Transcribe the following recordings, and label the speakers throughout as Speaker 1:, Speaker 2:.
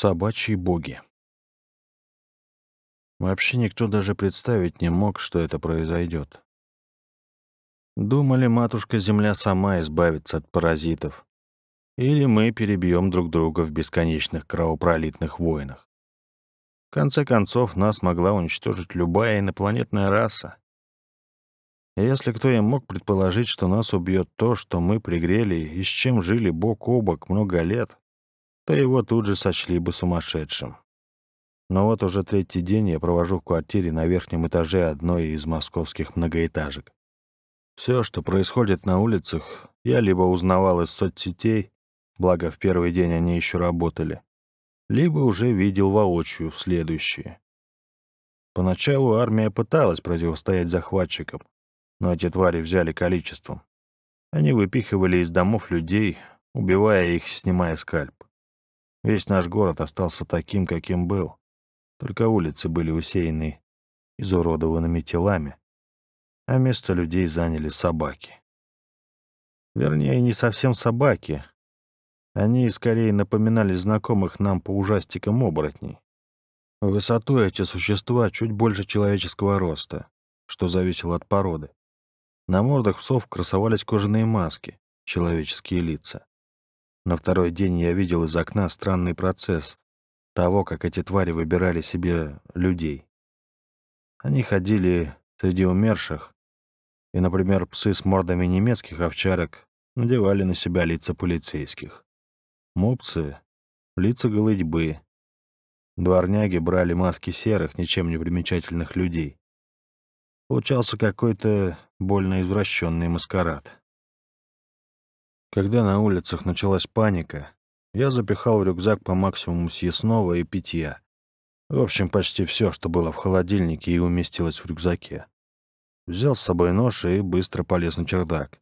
Speaker 1: Собачьи боги. Вообще никто даже представить не мог, что это произойдет. Думали, матушка-земля сама избавится от паразитов. Или мы перебьем друг друга в бесконечных кровопролитных войнах. В конце концов, нас могла уничтожить любая инопланетная раса. Если кто и мог предположить, что нас убьет то, что мы пригрели и с чем жили бок о бок много лет, то его тут же сочли бы сумасшедшим. Но вот уже третий день я провожу в квартире на верхнем этаже одной из московских многоэтажек. Все, что происходит на улицах, я либо узнавал из соцсетей, благо в первый день они еще работали, либо уже видел воочию в следующие. Поначалу армия пыталась противостоять захватчикам, но эти твари взяли количеством. Они выпихивали из домов людей, убивая их, снимая скальп. Весь наш город остался таким, каким был. Только улицы были усеяны изуродованными телами, а место людей заняли собаки. Вернее, не совсем собаки. Они скорее напоминали знакомых нам по ужастикам оборотней. В высоту эти существа чуть больше человеческого роста, что зависело от породы. На мордах псов красовались кожаные маски, человеческие лица. На второй день я видел из окна странный процесс того, как эти твари выбирали себе людей. Они ходили среди умерших, и, например, псы с мордами немецких овчарок надевали на себя лица полицейских. Мопсы — лица голытьбы. Дворняги брали маски серых, ничем не примечательных людей. Получался какой-то больно извращенный маскарад. Когда на улицах началась паника, я запихал в рюкзак по максимуму съестного и питья. В общем, почти все, что было в холодильнике и уместилось в рюкзаке. Взял с собой нож и быстро полез на чердак.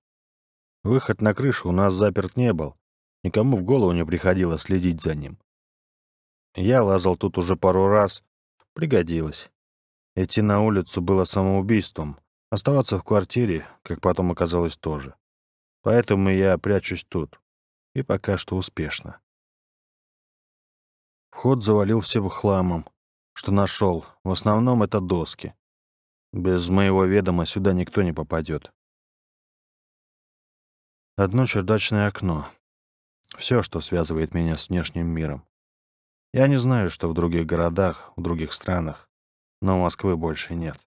Speaker 1: Выход на крышу у нас заперт не был. Никому в голову не приходило следить за ним. Я лазал тут уже пару раз. Пригодилось. Идти на улицу было самоубийством. Оставаться в квартире, как потом оказалось, тоже. Поэтому я прячусь тут. И пока что успешно. Вход завалил всем хламом, что нашел. В основном это доски. Без моего ведома сюда никто не попадет. Одно чердачное окно. Все, что связывает меня с внешним миром. Я не знаю, что в других городах, в других странах, но Москвы больше нет.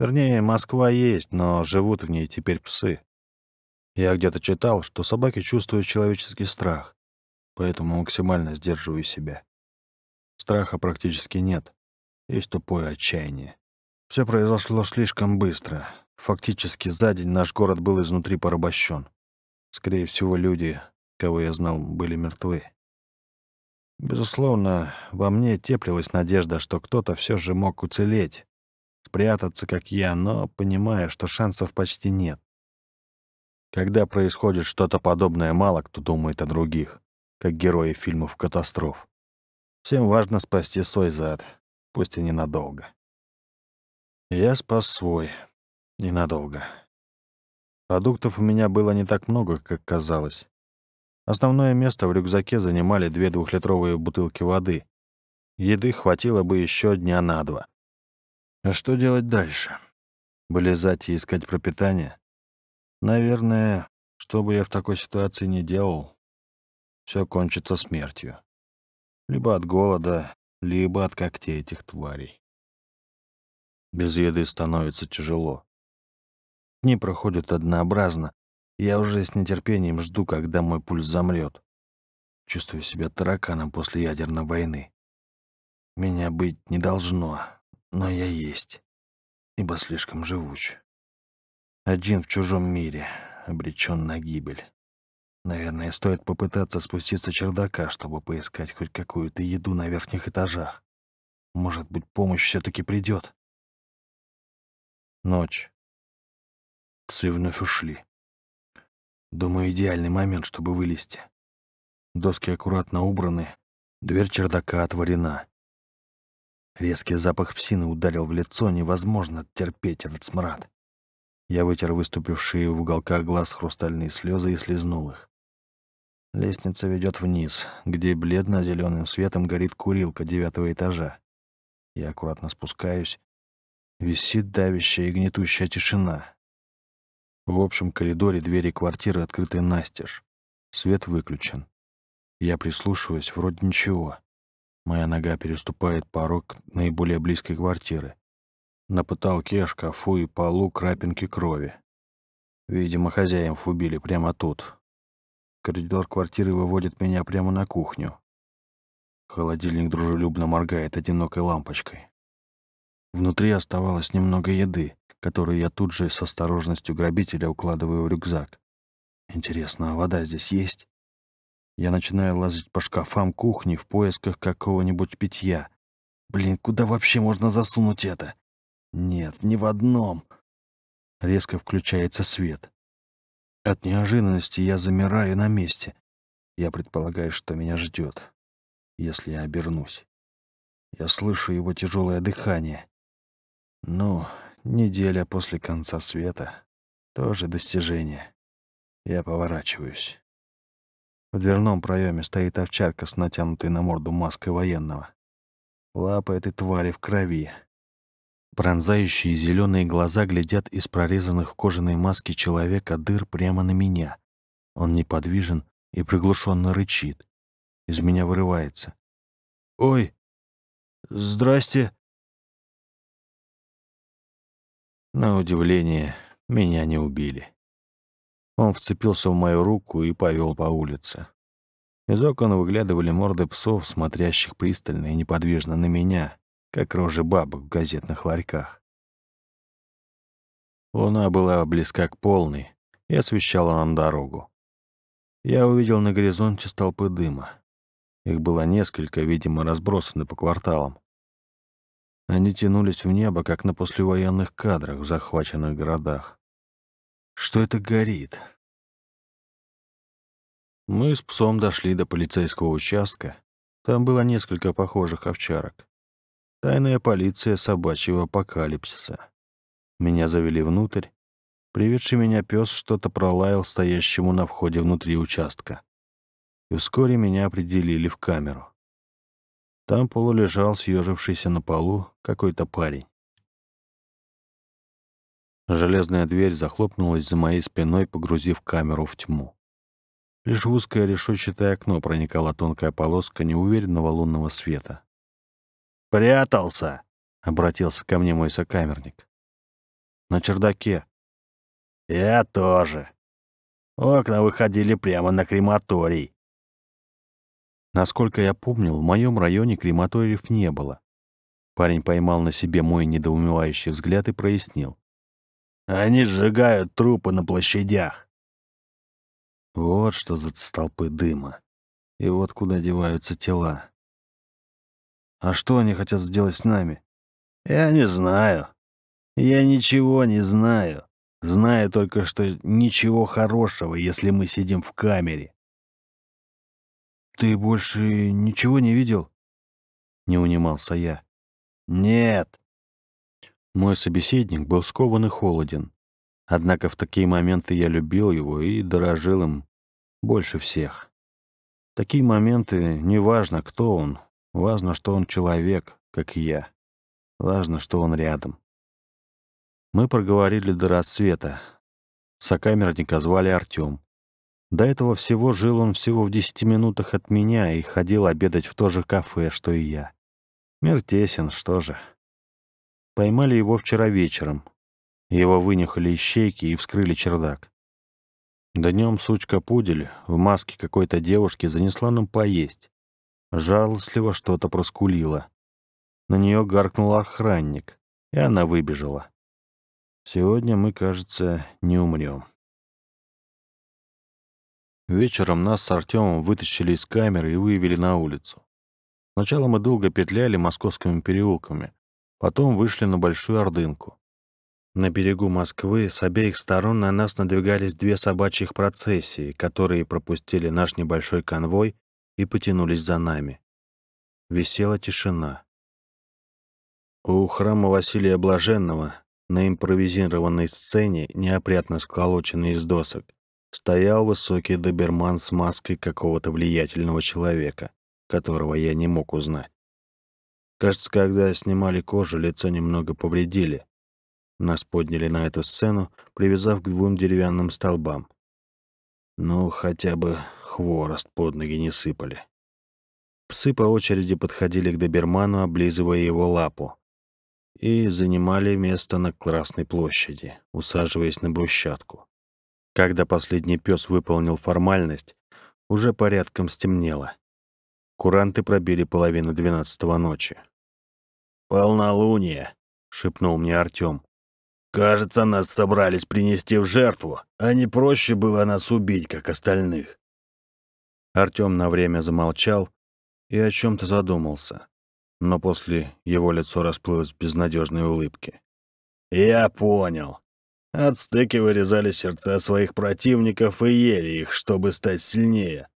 Speaker 1: Вернее, Москва есть, но живут в ней теперь псы. Я где-то читал, что собаки чувствуют человеческий страх, поэтому максимально сдерживаю себя. Страха практически нет, есть тупое отчаяние. Все произошло слишком быстро. Фактически за день наш город был изнутри порабощен. Скорее всего, люди, кого я знал, были мертвы. Безусловно, во мне теплилась надежда, что кто-то все же мог уцелеть, спрятаться, как я, но понимая, что шансов почти нет. Когда происходит что-то подобное, мало кто думает о других, как герои фильмов катастроф. Всем важно спасти свой зад, пусть и ненадолго. Я спас свой. Ненадолго. Продуктов у меня было не так много, как казалось. Основное место в рюкзаке занимали две двухлитровые бутылки воды. Еды хватило бы еще дня на два. А что делать дальше? Вылезать и искать пропитание? Наверное, что бы я в такой ситуации не делал, все кончится смертью. Либо от голода, либо от когтей этих тварей. Без еды становится тяжело. Дни проходят однообразно. Я уже с нетерпением жду, когда мой пульс замрет. Чувствую себя тараканом после ядерной войны. Меня быть не должно, но я есть, ибо слишком живуч. Один в чужом мире, обречен на гибель. Наверное, стоит попытаться спуститься чердака, чтобы поискать хоть какую-то еду на верхних этажах. Может быть, помощь все-таки придет. Ночь. Псы вновь ушли. Думаю, идеальный момент, чтобы вылезти. Доски аккуратно убраны, дверь чердака отворена. Резкий запах псины ударил в лицо, невозможно терпеть этот смрад. Я вытер выступившие в уголках глаз хрустальные слезы и слезнул их. Лестница ведет вниз, где бледно-зеленым светом горит курилка девятого этажа. Я аккуратно спускаюсь. Висит давящая и гнетущая тишина. В общем коридоре двери квартиры открыты настежь. Свет выключен. Я прислушиваюсь, вроде ничего. Моя нога переступает порог наиболее близкой квартиры. На потолке, шкафу и полу крапинки крови. Видимо, хозяев убили прямо тут. Коридор квартиры выводит меня прямо на кухню. Холодильник дружелюбно моргает одинокой лампочкой. Внутри оставалось немного еды которую я тут же с осторожностью грабителя укладываю в рюкзак. Интересно, а вода здесь есть? Я начинаю лазить по шкафам кухни в поисках какого-нибудь питья. Блин, куда вообще можно засунуть это? Нет, ни в одном. Резко включается свет. От неожиданности я замираю на месте. Я предполагаю, что меня ждет, если я обернусь. Я слышу его тяжелое дыхание. Ну, Неделя после конца света — тоже достижение. Я поворачиваюсь. В дверном проеме стоит овчарка с натянутой на морду маской военного. Лапа этой твари в крови. Пронзающие зеленые глаза глядят из прорезанных кожаной маске человека дыр прямо на меня. Он неподвижен и приглушенно рычит. Из меня вырывается. «Ой! Здрасте!» На удивление, меня не убили. Он вцепился в мою руку и повел по улице. Из окон выглядывали морды псов, смотрящих пристально и неподвижно на меня, как рожи бабок в газетных ларьках. Луна была близка к полной и освещала нам дорогу. Я увидел на горизонте столпы дыма. Их было несколько, видимо, разбросаны по кварталам. Они тянулись в небо, как на послевоенных кадрах в захваченных городах. Что это горит? Мы с псом дошли до полицейского участка. Там было несколько похожих овчарок. Тайная полиция собачьего апокалипсиса. Меня завели внутрь. Приведший меня пес что-то пролаял стоящему на входе внутри участка. И вскоре меня определили в камеру. Там полулежал, съежившийся на полу, какой-то парень. Железная дверь захлопнулась за моей спиной, погрузив камеру в тьму. Лишь в узкое решетчатое окно проникала тонкая полоска неуверенного лунного света. «Прятался!» — обратился ко мне мой сокамерник. «На чердаке». «Я тоже. Окна выходили прямо на крематорий. Насколько я помнил, в моем районе крематориев не было. Парень поймал на себе мой недоумевающий взгляд и прояснил. «Они сжигают трупы на площадях». Вот что за столпы дыма. И вот куда деваются тела. А что они хотят сделать с нами? Я не знаю. Я ничего не знаю. Знаю только, что ничего хорошего, если мы сидим в камере. «Ты больше ничего не видел?» Не унимался я. «Нет». Мой собеседник был скован и холоден. Однако в такие моменты я любил его и дорожил им больше всех. В такие моменты не важно, кто он. Важно, что он человек, как и я. Важно, что он рядом. Мы проговорили до рассвета. Сокамерника звали Артём. До этого всего жил он всего в десяти минутах от меня и ходил обедать в то же кафе, что и я. Мир тесен, что же. Поймали его вчера вечером. Его вынюхали ищейки и вскрыли чердак. Днем сучка-пудель в маске какой-то девушки занесла нам поесть. Жалостливо что-то проскулила. На нее гаркнул охранник, и она выбежала. Сегодня мы, кажется, не умрем. Вечером нас с Артемом вытащили из камеры и вывели на улицу. Сначала мы долго петляли московскими переулками, потом вышли на Большую Ордынку. На берегу Москвы с обеих сторон на нас надвигались две собачьих процессии, которые пропустили наш небольшой конвой и потянулись за нами. Висела тишина. У храма Василия Блаженного на импровизированной сцене, неопрятно сколоченной из досок, стоял высокий доберман с маской какого-то влиятельного человека, которого я не мог узнать. Кажется, когда снимали кожу, лицо немного повредили. Нас подняли на эту сцену, привязав к двум деревянным столбам. Ну, хотя бы хворост под ноги не сыпали. Псы по очереди подходили к доберману, облизывая его лапу, и занимали место на Красной площади, усаживаясь на брусчатку. Когда последний пес выполнил формальность, уже порядком стемнело. Куранты пробили половину двенадцатого ночи.
Speaker 2: «Полнолуние», — шепнул мне Артём. «Кажется, нас собрались принести в жертву, а не проще было нас убить, как остальных».
Speaker 1: Артём на время замолчал и о чем то задумался, но после его лицо расплылось в безнадежной улыбке.
Speaker 2: «Я понял. Ацтеки вырезали сердца своих противников и ели их, чтобы стать сильнее.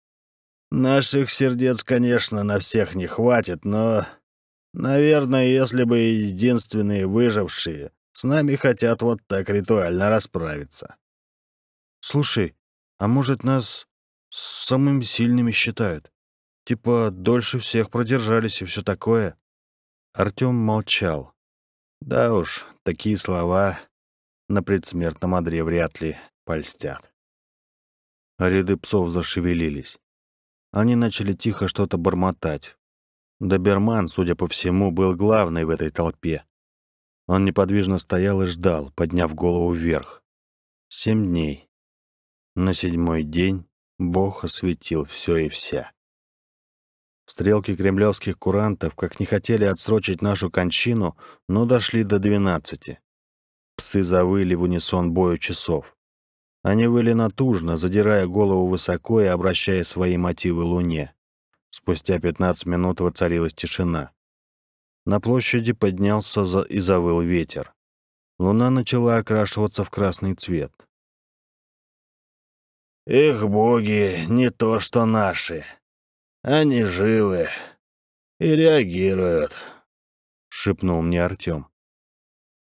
Speaker 2: Наших сердец, конечно, на всех не хватит, но, наверное, если бы единственные выжившие с нами хотят вот так ритуально расправиться.
Speaker 1: Слушай, а может нас самыми сильными считают? Типа дольше всех продержались и все такое? Артём молчал. Да уж, такие слова на предсмертном одре вряд ли польстят. Ряды псов зашевелились. Они начали тихо что-то бормотать. Доберман, судя по всему, был главный в этой толпе. Он неподвижно стоял и ждал, подняв голову вверх. Семь дней. На седьмой день Бог осветил все и вся. Стрелки кремлевских курантов как не хотели отсрочить нашу кончину, но дошли до двенадцати. Псы завыли в унисон бою часов. Они выли натужно, задирая голову высоко и обращая свои мотивы луне. Спустя пятнадцать минут воцарилась тишина. На площади поднялся и завыл ветер. Луна начала окрашиваться в красный цвет.
Speaker 2: «Их боги не то что наши. Они живы и реагируют», — шепнул мне Артем.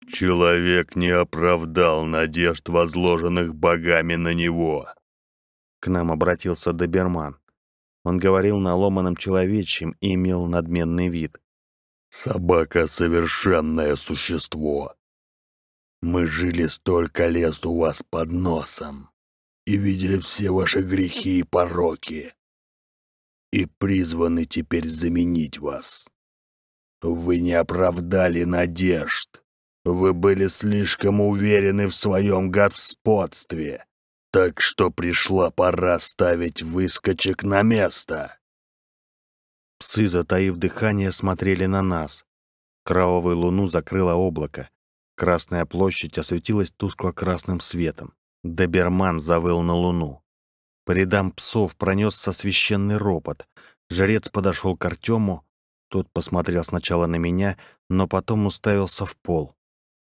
Speaker 3: Человек не оправдал надежд, возложенных богами на него.
Speaker 1: К нам обратился Доберман. Он говорил на ломаном человечьем и имел надменный вид.
Speaker 3: «Собака — совершенное существо. Мы жили столько лет у вас под носом и видели все ваши грехи и пороки, и призваны теперь заменить вас. Вы не оправдали надежд, вы были слишком уверены в своем господстве, так что пришла пора ставить выскочек на место.
Speaker 1: Псы, затаив дыхание, смотрели на нас. Кровавую луну закрыло облако. Красная площадь осветилась тускло-красным светом. Доберман завыл на луну. По рядам псов пронесся священный ропот. Жрец подошел к Артему. Тот посмотрел сначала на меня, но потом уставился в пол.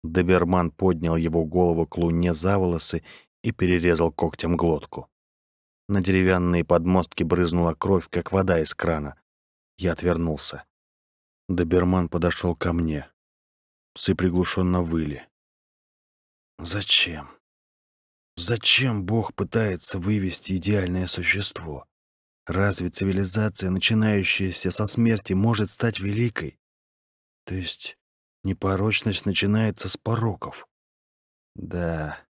Speaker 1: Доберман поднял его голову к луне за волосы и перерезал когтем глотку. На деревянные подмостки брызнула кровь, как вода из крана. Я отвернулся. Доберман подошел ко мне. Псы приглушенно выли. Зачем? Зачем Бог пытается вывести идеальное существо? Разве цивилизация, начинающаяся со смерти, может стать великой? То есть Непорочность начинается с пороков. Да,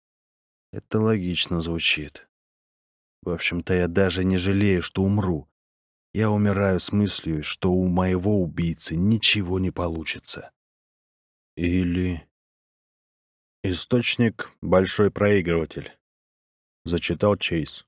Speaker 1: это логично звучит. В общем-то, я даже не жалею, что умру. Я умираю с мыслью, что у моего убийцы ничего не получится. Или... Источник — большой проигрыватель. Зачитал Чейз.